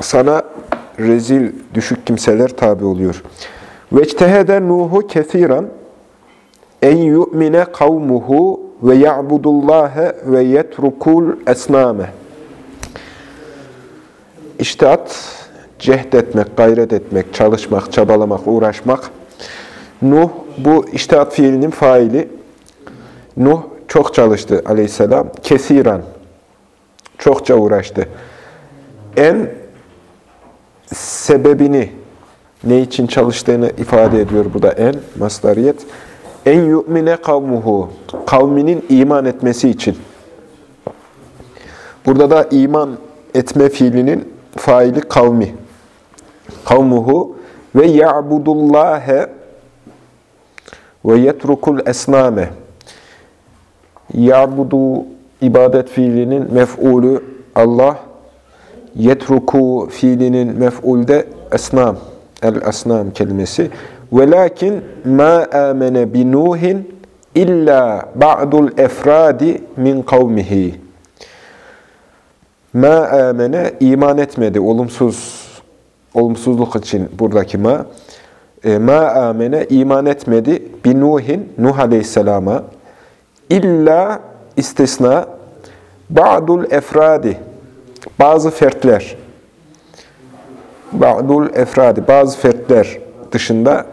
Sana rezil, düşük kimseler tabi oluyor. Ve ectehede Nuhu kesiran en yu'mine kavmuhu ve ya'budullâhe ve yetrukul esnâme. İştihat, cehd etmek, gayret etmek, çalışmak, çabalamak, uğraşmak. Nuh, bu iştihat fiilinin faili. Nuh çok çalıştı aleyhisselam. Kesiran, çokça uğraştı. En sebebini, ne için çalıştığını ifade ediyor burada en, maslariyet. En yu'mine kavmuhu, kavminin iman etmesi için. Burada da iman etme fiilinin faili kavmi. Kavmuhu ve ya'budullâhe ve yetrukul esname. Ya'budu ibadet fiilinin mef'ulü Allah, yetruku fiilinin mef'ulde esnam, el-esnam kelimesi. Velakin ma amene bi Nuhin illa ba'dul efradi min kavmihi. Ma amene iman etmedi. Olumsuz olumsuzluk için buradaki ma. E, ma amene iman etmedi bi Nuhin Nuh Aleyhisselam'a illa istisna ba'dul efradi bazı fertler ba'dul efradi bazı fertler dışında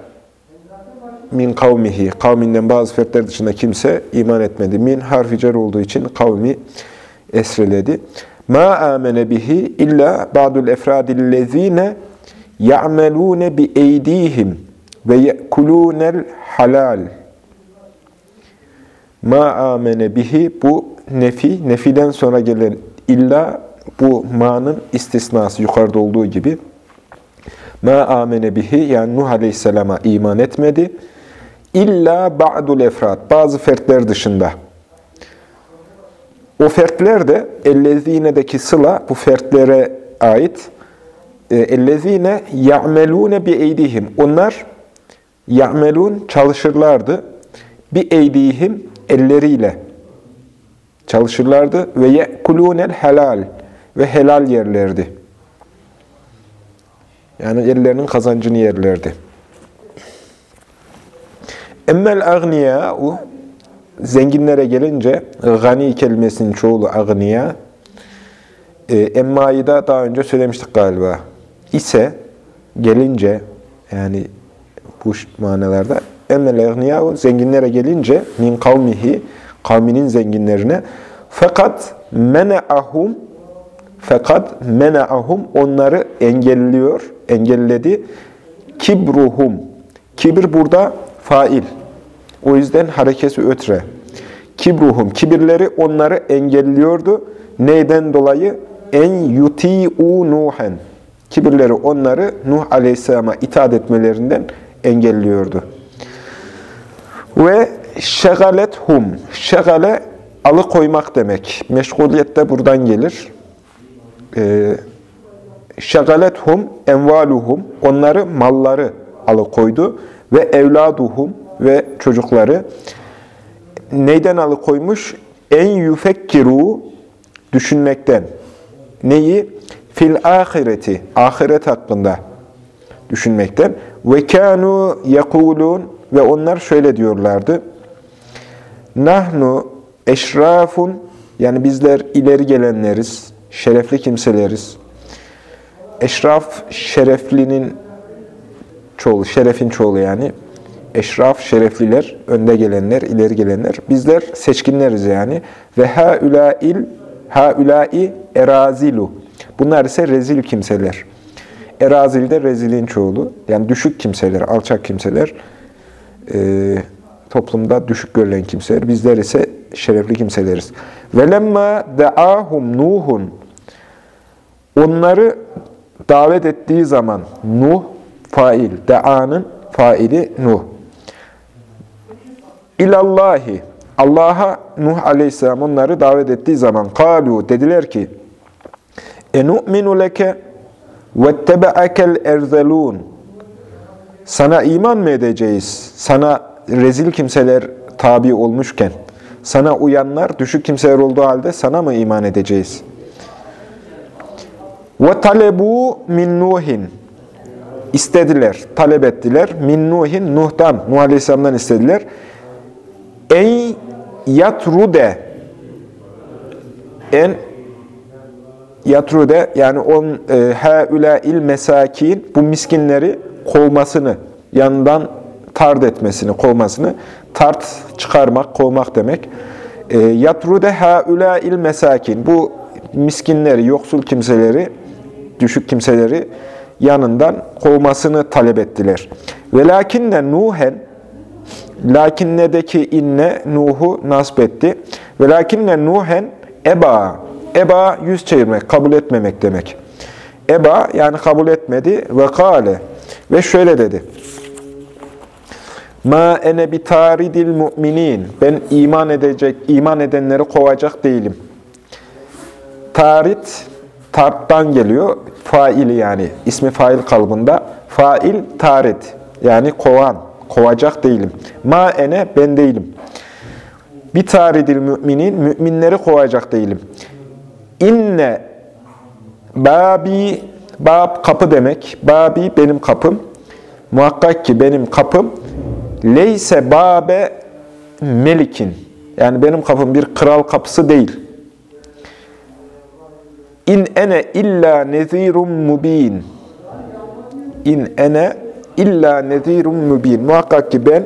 min kavmihi kavminden bazı fertler dışında kimse iman etmedi. Min harfi cer olduğu için kavmi esreledi. Ma amene bihi illa ba'dul efradillezine ya'melune bi eydihim ve yekulunel halal. Ma amene bihi bu nefi, nefiden sonra gelen illa bu ma'nın istisnası yukarıda olduğu gibi. Ma amene bihi yani Nuh Aleyhisselam'a iman etmedi. İlla ba'dul efrat bazı fertler dışında. O fertler de ellezine'deki sıla bu fertlere ait. Ellezine ya'melune bi eydihim. Onlar ya'melun çalışırlardı. Bi eydihim elleriyle çalışırlardı ve yekulunel helal ve helal yerlerdi. Yani ellerinin kazancını yerlerdi. Emmel agniyâ'u zenginlere gelince gani kelimesinin çoğulu agniya. E, emmayı da daha önce söylemiştik galiba. İse gelince yani bu manalarda emmel agniyâ'u zenginlere gelince min kavmihi kavminin zenginlerine fakat mene'ahum fakat mene'ahum onları engelliyor, engelledi. Kibruhum. Kibir burada fail. O yüzden harekesi ötre. Kibruhum. Kibirleri onları engelliyordu. Neyden dolayı? En yuti'u Nuhen. Kibirleri onları Nuh Aleyhisselam'a itaat etmelerinden engelliyordu. Ve şegalethum. Şegale alıkoymak demek. Meşguliyet de buradan gelir. Şegalethum envaluhum. Onları malları alıkoydu. Ve evladuhum ve çocukları. Neyden alıkoymuş? En yufekkiru düşünmekten. Neyi? Fil ahireti. Ahiret hakkında düşünmekten. Ve kanu yekulun ve onlar şöyle diyorlardı. Nahnu eşrafun yani bizler ileri gelenleriz, şerefli kimseleriz. Eşraf şereflinin çoğulu, şerefin çoğulu yani. Eşraf şerefliler, önde gelenler, ileri gelenler. Bizler seçkinleriz yani. Ve haulail haulai erazilu. Bunlar ise rezil kimseler. Erazil de rezilin çoğulu. Yani düşük kimseler, alçak kimseler. Ee, toplumda düşük görülen kimseler. Bizler ise şerefli kimseleriz. Velemma de'ahum Nuhun Onları davet ettiği zaman Nuh fail, de'anın faili Nuh. İlallahi, Allah'a Nuh aleyhisselam onları davet ettiği zaman kalu dediler ki enu'minu leke vettebe'akel erzelun sana iman mı edeceğiz? Sana rezil kimseler tabi olmuşken, sana uyanlar düşük kimseler olduğu halde sana mı iman edeceğiz? Ve talebu min Nuhin. İstediler, talep ettiler. Min Nuhin, Nuh'tan, Nuh Aleyhisselam'dan istediler. Ey yatrude. En yatrude yani on e, haula il mesakin bu miskinleri kovmasını, yanından tard etmesini, kovmasını, tart çıkarmak, kovmak demek. E, yatrude haula il mesakin bu miskinleri, yoksul kimseleri, düşük kimseleri yanından kovmasını talep ettiler. Ve lakinne Nuhen lakinnedeki inne Nuh'u nasip etti. Ve lakinne Nuhen eba eba yüz çevirmek, kabul etmemek demek. Eba yani kabul etmedi ve kâle ve şöyle dedi. Ma ene bi taridil mu'minin. Ben iman edecek, iman edenleri kovacak değilim. Tarit tarttan geliyor. Faili yani ismi fail kalıbında. Fail tarit yani kovan, kovacak değilim. Ma ene ben değilim. Bir taridil müminin müminleri kovacak değilim. İnne babi bab kapı demek. Babi benim kapım. Muhakkak ki benim kapım leyse babe melikin. Yani benim kapım bir kral kapısı değil. İn ene illa nezirun mubin. İn ene illa nezirun mubin. Muhakkak ki ben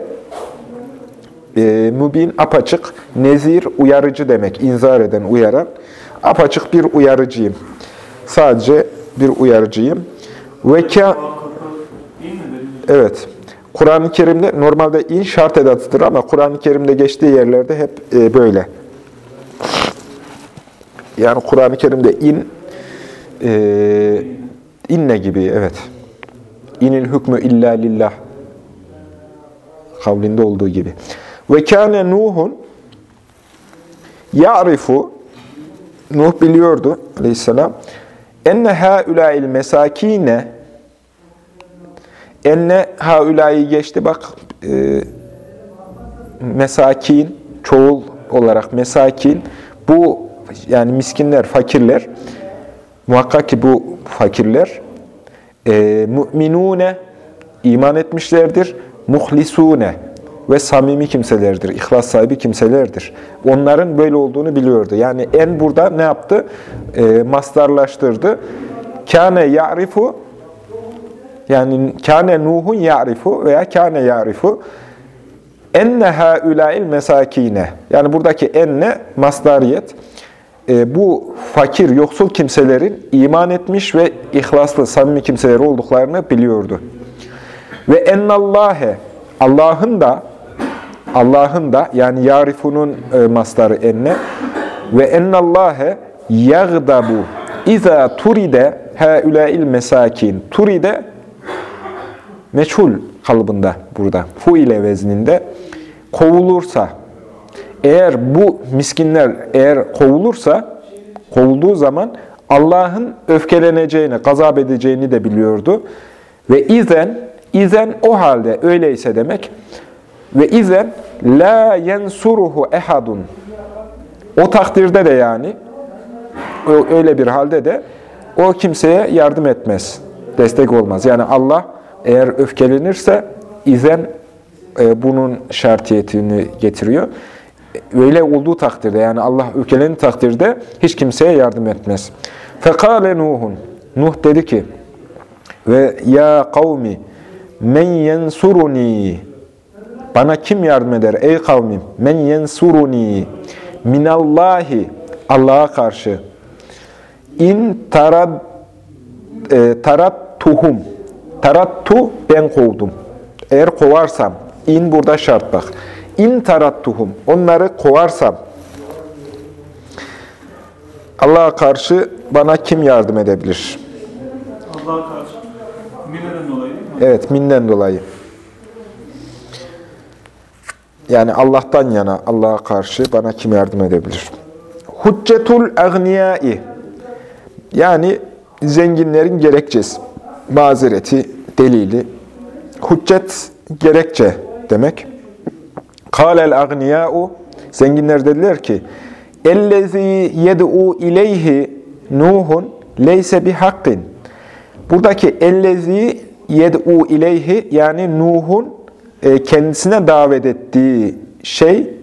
e, mübin apaçık, nezir uyarıcı demek. inzar eden, uyaran. Apaçık bir uyarıcıyım. Sadece bir uyarıcıyım. Ve ka Evet. Kur'an-ı Kerim'de normalde in şart edatıdır ama Kur'an-ı Kerim'de geçtiği yerlerde hep e, böyle. Yani Kur'an-ı Kerim'de in e, inne gibi evet. İnil hükmü illa lillah kavlinde olduğu gibi. Ve kâne Nuhun ya'rifu Nuh biliyordu aleyhisselam enne haulâil mesâkîne enne haulâyi geçti bak e, mesakin çoğul olarak mesakin bu yani miskinler, fakirler muhakkak ki bu fakirler e, müminune iman etmişlerdir muhlisune ve samimi kimselerdir, ihlas sahibi kimselerdir. Onların böyle olduğunu biliyordu. Yani en burada ne yaptı? E, mastarlaştırdı. Kâne ya'rifu yani kâne Nuhun ya'rifu veya kâne ya'rifu enne haulail mesakine. Yani buradaki enne masdariyet. E, bu fakir, yoksul kimselerin iman etmiş ve ihlaslı, samimi kimseler olduklarını biliyordu. Ve ennallâhe, Allah'ın da Allah'ın da yani yarifunun e, mastarı enne ve ennallâhe yagdabu iza turide haulail mesakin. Turide meçhul kalıbında burada. Fu ile vezninde kovulursa eğer bu miskinler eğer kovulursa kovulduğu zaman Allah'ın öfkeleneceğini, gazap edeceğini de biliyordu. Ve izen izen o halde öyleyse demek ve izen la yensuruhu ehadun. O takdirde de yani öyle bir halde de o kimseye yardım etmez. Destek olmaz. Yani Allah eğer öfkelenirse izen e, bunun şartiyetini getiriyor. Öyle olduğu takdirde yani Allah öfkelendiği takdirde hiç kimseye yardım etmez. Fekale Nuhun. Nuh dedi ki ve ya kavmi men yensuruni bana kim yardım eder ey kavmim? Men yensuruni minallahi Allah'a karşı. İn tarad e, tarattuhum. Tarattu ben kovdum. Eğer kovarsam in burada şart bak. İn tarattuhum. Onları kovarsam Allah'a karşı bana kim yardım edebilir? Allah'a karşı. Mineden dolayı değil mi? Evet, minden dolayı. Yani Allah'tan yana Allah'a karşı bana kim yardım edebilir? Hüccetul agniyai yani zenginlerin gerekçesi, mazereti, delili. Hüccet gerekçe demek. Kâlel agniyâ'u Zenginler dediler ki Ellezî yed'u ileyhi Nuhun leyse bi hakkin. Buradaki ellezî yed'u ileyhi yani Nuh'un e, kendisine davet ettiği şey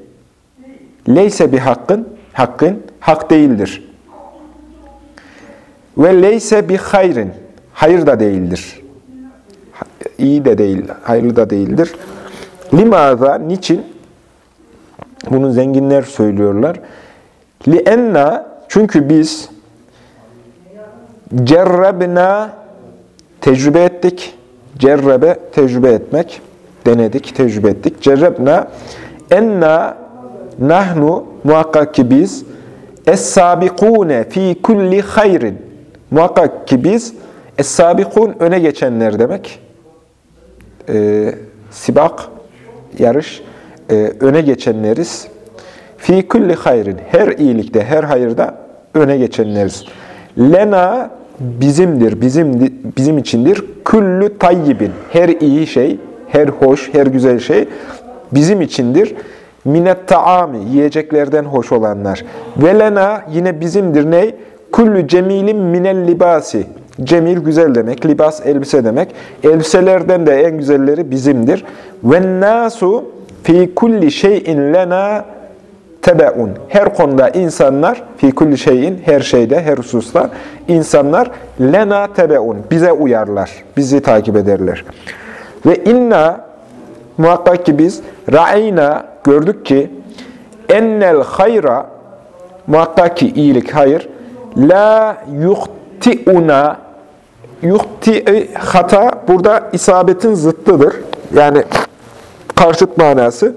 leyse bi hakkın hakkın hak değildir. Ve leyse bi hayrin hayır da değildir. İyi de değil, hayırlı da değildir. Limaza niçin? Bunu zenginler söylüyorlar. Lienna, çünkü biz cerrebna, tecrübe ettik. Cerrebe, tecrübe etmek. Denedik, tecrübe ettik. Cerrebna, enna, nahnu, muhakkak ki biz, es-sabikune fi kulli hayrin. Muhakkak ki biz, es-sabikun, öne geçenler demek. Ee, sibak, yarış, e, öne geçenleriz. Fi kulli hayrin, her iyilikte, her hayırda öne geçenleriz. Lena bizimdir, bizim bizim içindir. Küllü tayyibin, her iyi şey, her hoş, her güzel şey bizim içindir. Minet taami, yiyeceklerden hoş olanlar. Ve lena yine bizimdir ney? Küllü cemilin minel libasi. Cemil güzel demek, libas elbise demek. Elbiselerden de en güzelleri bizimdir. Ve nasu fi kulli şeyin lena tebeun. Her konuda insanlar, fi kulli şeyin, her şeyde, her hususta insanlar lena tebeun. Bize uyarlar, bizi takip ederler. Ve inna, muhakkak ki biz, ra'ina, gördük ki, ennel hayra, muhakkak ki iyilik, hayır, la yuhti'una, yuhti hata, burada isabetin zıttıdır. Yani karşıt manası.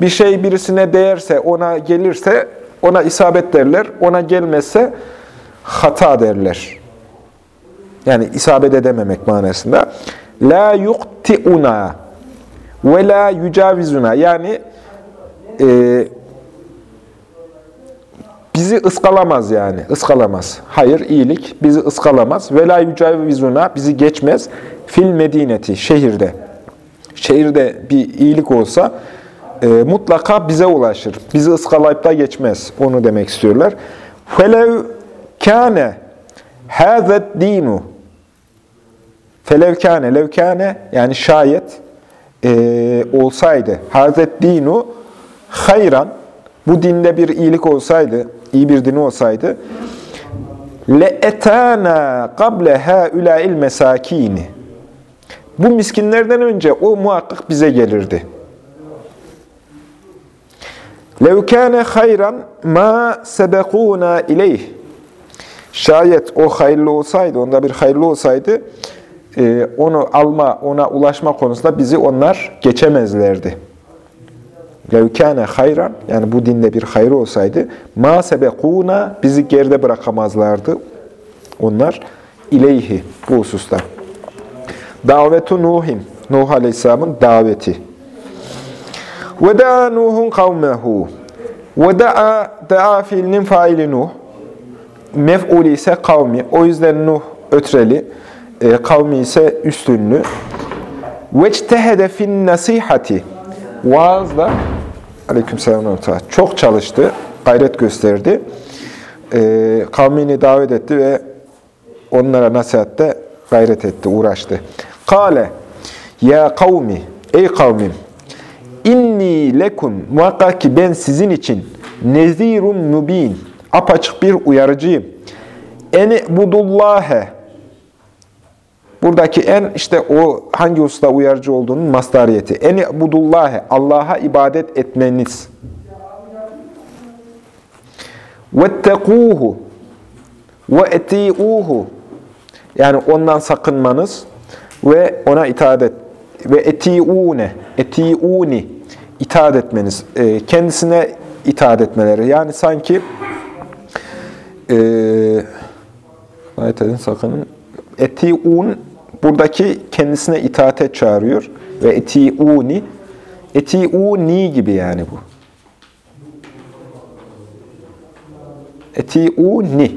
Bir şey birisine değerse, ona gelirse ona isabet derler. Ona gelmezse hata derler. Yani isabet edememek manasında. La yukti'una ve la yücavizuna. Yani e, bizi ıskalamaz yani. ıskalamaz. Hayır, iyilik bizi ıskalamaz. Ve la yücavizuna. Bizi geçmez. Fil medineti, şehirde şehirde bir iyilik olsa e, mutlaka bize ulaşır. Bizi ıskalayıp da geçmez. Onu demek istiyorlar. Felev kâne hâzet dinu Felevkâne, levkâne yani şayet e, olsaydı. Hazret dinu hayran, bu dinde bir iyilik olsaydı, iyi bir din olsaydı. Le etâna kable hâ ülâil mesâkîni Bu miskinlerden önce o muhakkak bize gelirdi. لَوْ كَانَ خَيْرًا مَا سَبَقُونَا اِلَيْهِ Şayet o hayırlı olsaydı, onda bir hayırlı olsaydı, e, onu alma, ona ulaşma konusunda bizi onlar geçemezlerdi. لَوْ كَانَ hayran Yani bu dinde bir hayır olsaydı, مَا سَبَقُونَا Bizi geride bırakamazlardı. Onlar ileyhi bu hususta. Davetu Nuhim. Nuh Aleyhisselam'ın daveti. Ve da'a Nuhun kavmehu. Ve da'a da'a fiilinin faili Nuh. Mef'uli ise kavmi. O yüzden Nuh ötreli. E, kavmi ise üstünlü. Ve çtehede fin nasihati. Vaazda aleyküm selam çok çalıştı. Gayret gösterdi. E, kavmini davet etti ve onlara nasihatte gayret etti, uğraştı. Kale, ya kavmi, ey kavmim, inni lekum, muhakkak ki ben sizin için nezirun mübin, apaçık bir uyarıcıyım. Eni budullâhe, buradaki en işte o hangi usta uyarıcı olduğunun mastariyeti. Eni budullâhe, Allah'a ibadet etmeniz. Vettekûhu, ve eti'uhu, yani ondan sakınmanız ve ona itaat et. Ve eti'une, eti'uni, itaat etmeniz. Kendisine itaat etmeleri. Yani sanki Ee, ayet edin sakının. Etiun buradaki kendisine itaate çağırıyor. Ve etiuni etiuni gibi yani bu. Etiuni.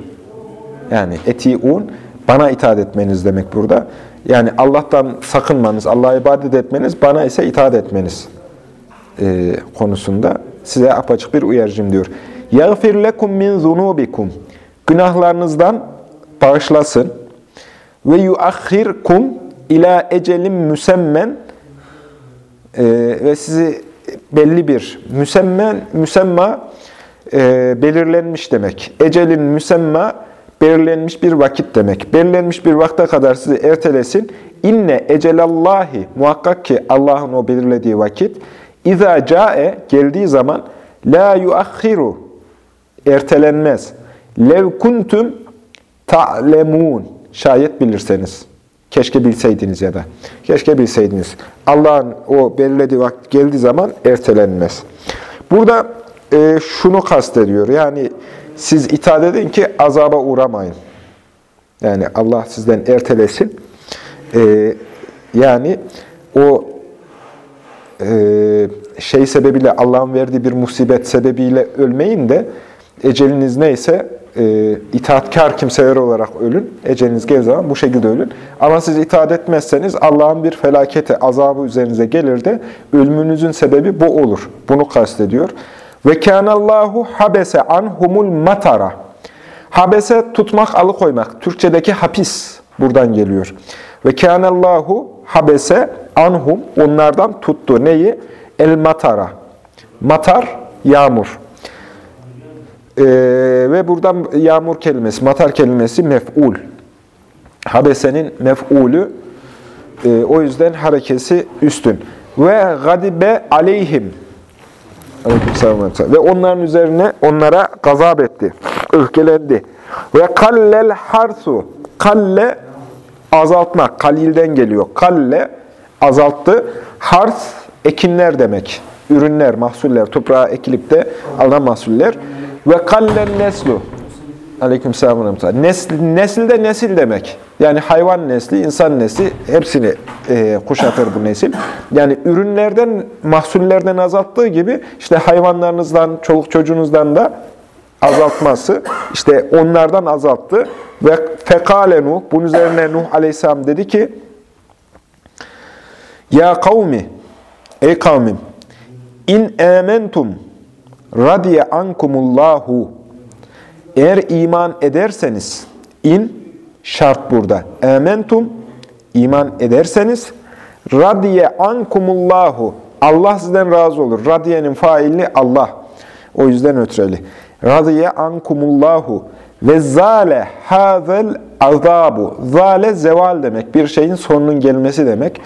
Yani etiun bana itaat etmeniz demek burada. Yani Allah'tan sakınmanız, Allah'a ibadet etmeniz, bana ise itaat etmeniz e, konusunda size apaçık bir uyarıcım diyor. يَغْفِرْ لَكُمْ مِنْ ذُنُوبِكُمْ Günahlarınızdan bağışlasın. Ve yuahhirkum ila ecelin müsemmen e, ve sizi belli bir müsemmen müsemma e, belirlenmiş demek. Ecelin müsemma belirlenmiş bir vakit demek. Belirlenmiş bir vakte kadar sizi ertelesin. İnne ecelallahi muhakkak ki Allah'ın o belirlediği vakit İza cae geldiği zaman la yuakhiru ertelenmez. Lev kuntum ta'lemun şayet bilirseniz. Keşke bilseydiniz ya da. Keşke bilseydiniz. Allah'ın o belirlediği vakit geldiği zaman ertelenmez. Burada e, şunu kastediyor. Yani siz itaat edin ki azaba uğramayın. Yani Allah sizden ertelesin. E, yani o e, şey sebebiyle Allah'ın verdiği bir musibet sebebiyle ölmeyin de eceliniz neyse e, itaatkar kimseler olarak ölün. Eceliniz geldiği zaman bu şekilde ölün. Ama siz itaat etmezseniz Allah'ın bir felaketi, azabı üzerinize gelir de ölümünüzün sebebi bu olur. Bunu kastediyor. Ve kânallâhu habese anhumul matara. Habese tutmak, alıkoymak. Türkçedeki hapis buradan geliyor. Ve kânallâhu habese anhum onlardan tuttu. Neyi? El matara. Matar, yağmur. Ee, ve buradan yağmur kelimesi, matar kelimesi mef'ul. Habesenin mef'ulü. Ee, o yüzden harekesi üstün. Ve gadibe aleyhim. Aleykümselam. Ve onların üzerine onlara gazap etti. Öfkelendi. Ve kallel harsu. Kalle azaltmak. Kalilden geliyor. Kalle azalttı. Hars ekinler demek. Ürünler, mahsuller, toprağa ekilip de alınan mahsuller. Ve kallen neslu. Aleyküm selam. Nesil, nesil de nesil demek. Yani hayvan nesli, insan nesli hepsini e, kuşatır bu nesil. Yani ürünlerden, mahsullerden azalttığı gibi işte hayvanlarınızdan, çoluk çocuğunuzdan da azaltması. işte onlardan azalttı. Ve fekale Nuh, bunun üzerine Nuh aleyhisselam dedi ki Ya kavmi, ey kavmim, in amentum radiye ankumullahu eğer iman ederseniz, in şart burada. Amentum, iman ederseniz, radiye ankumullahu, Allah sizden razı olur. Radiyenin faili Allah. O yüzden ötreli. Radiye ankumullahu ve zale hazel azabu. Zale zeval demek. Bir şeyin sonunun gelmesi demek.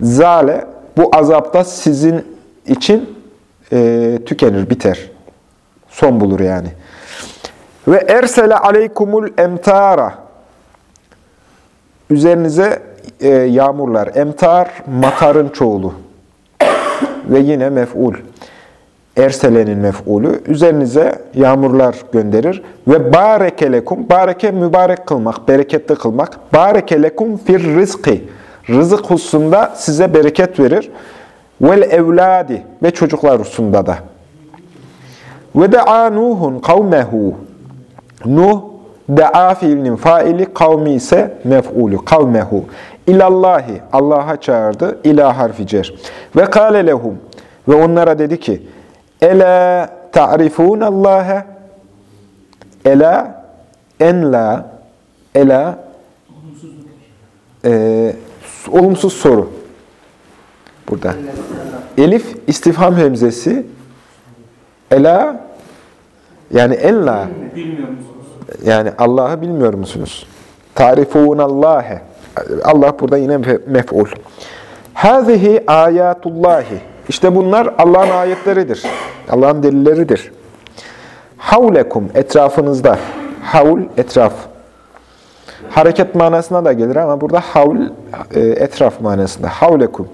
Zale bu azapta sizin için e, tükenir, biter. Son bulur yani. Ve ersele aleykumul emtara. Üzerinize e, yağmurlar. Emtar, matarın çoğulu. Ve yine mef'ul. Erselenin mef'ulü. Üzerinize yağmurlar gönderir. Ve barekelekum. Bareke mübarek kılmak, bereketli kılmak. Barekelekum fir rizki. Rızık hususunda size bereket verir. Vel evladi. Ve çocuklar hususunda da. Ve de'a Nuhun kavmehu. Nuh, da'a fiilinin faili, kavmi ise mef'ulü, kavmehu. İlallahi, Allah'a çağırdı, ilah harfi cer. Ve kâle lehum, ve onlara dedi ki, Ela ta'rifûn Allah'e, ela, en la, ela, e, olumsuz soru. Burada. Elif, istifham hemzesi, ela, yani en la, Bilmiyor musunuz? yani Allah'ı bilmiyor musunuz? Tarifun Allah'e. Allah burada yine mef'ul. Hazihi ayatullahi. İşte bunlar Allah'ın ayetleridir. Allah'ın delilleridir. Havlekum etrafınızda. Havl etraf. Hareket manasına da gelir ama burada havl e, etraf manasında. Havlekum.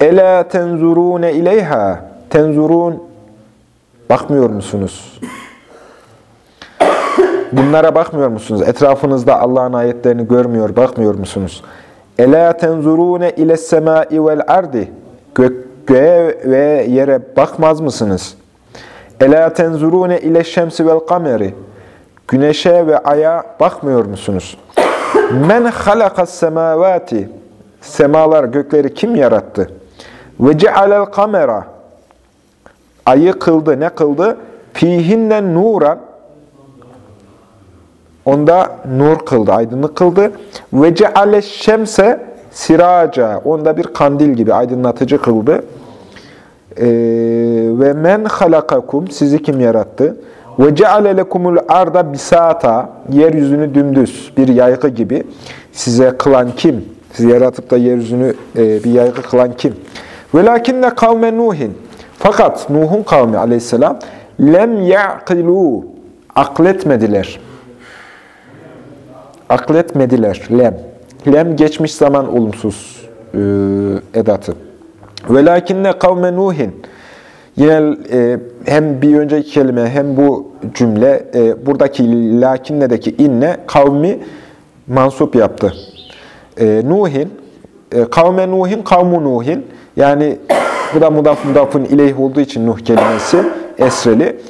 Ela tenzurune ileyha. Tenzurun bakmıyor musunuz? Bunlara bakmıyor musunuz? Etrafınızda Allah'ın ayetlerini görmüyor, bakmıyor musunuz? Ela tenzurune ile semai vel ardi. Göğe ve yere bakmaz mısınız? Ela tenzurune ile şemsi vel kameri. Güneşe ve aya bakmıyor musunuz? Men halakas semavati. Semalar, gökleri kim yarattı? Ve cealel kamera. Ayı kıldı. Ne kıldı? Fihinnen nuran. Onda nur kıldı, aydınlık kıldı. Ve ceale şemse siraca. Onda bir kandil gibi aydınlatıcı kıldı. Ee, ve men halakakum sizi kim yarattı? Ve ceale lekumul arda bisata yeryüzünü dümdüz bir yaygı gibi size kılan kim? Sizi yaratıp da yeryüzünü e, bir yaygı kılan kim? Velakinne kavme Nuhin. Fakat Nuh'un kavmi aleyhisselam lem ya'kilu akletmediler. Akletmediler. Lem. Lem geçmiş zaman olumsuz e, edatı. Velakinne kavme Nuhin. Yine e, hem bir önceki kelime hem bu cümle e, buradaki lakinnedeki inne kavmi mansup yaptı. E, Nuhin, e, kavme Nuhin, kavmu Nuhin. Yani bu da mudaf mudafın ileyh olduğu için Nuh kelimesi esreli.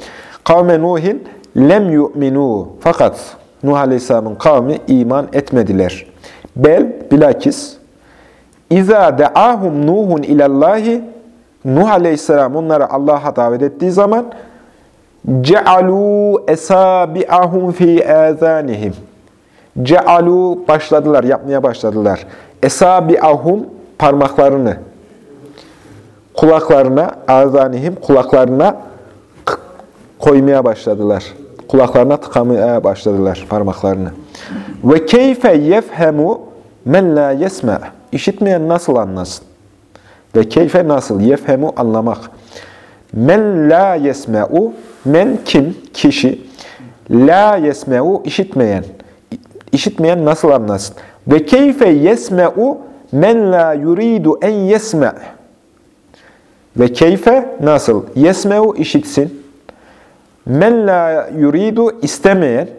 Kavme Nuhin lem yu'minu. Fakat Nuh Aleyhisselam'ın kavmi iman etmediler. Bel bilakis İza de'ahum Nuhun ilallahi Nuh Aleyhisselam onları Allah'a davet ettiği zaman cealu esabi'ahum fi azanihim. Cealu başladılar, yapmaya başladılar. Esabi'ahum parmaklarını kulaklarına, azanihim kulaklarına koymaya başladılar. Kulaklarına tıkamaya başladılar parmaklarını. Ve keyfe yefhemu men la yesme. İşitmeyen nasıl anlasın? Ve keyfe nasıl? Yefhemu anlamak. Men la yesme'u, men kim? Kişi. La yesme'u işitmeyen. İşitmeyen nasıl anlasın? Ve keyfe yesme'u men la yuridu en yesme'. Ve keyfe nasıl? Yesme'u işitsin. Men la yuridu istemeyen,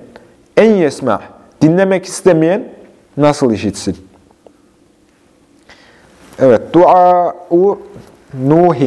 en yesme' dinlemek istemeyen nasıl işitsin? Evet, dua-u Nuhin.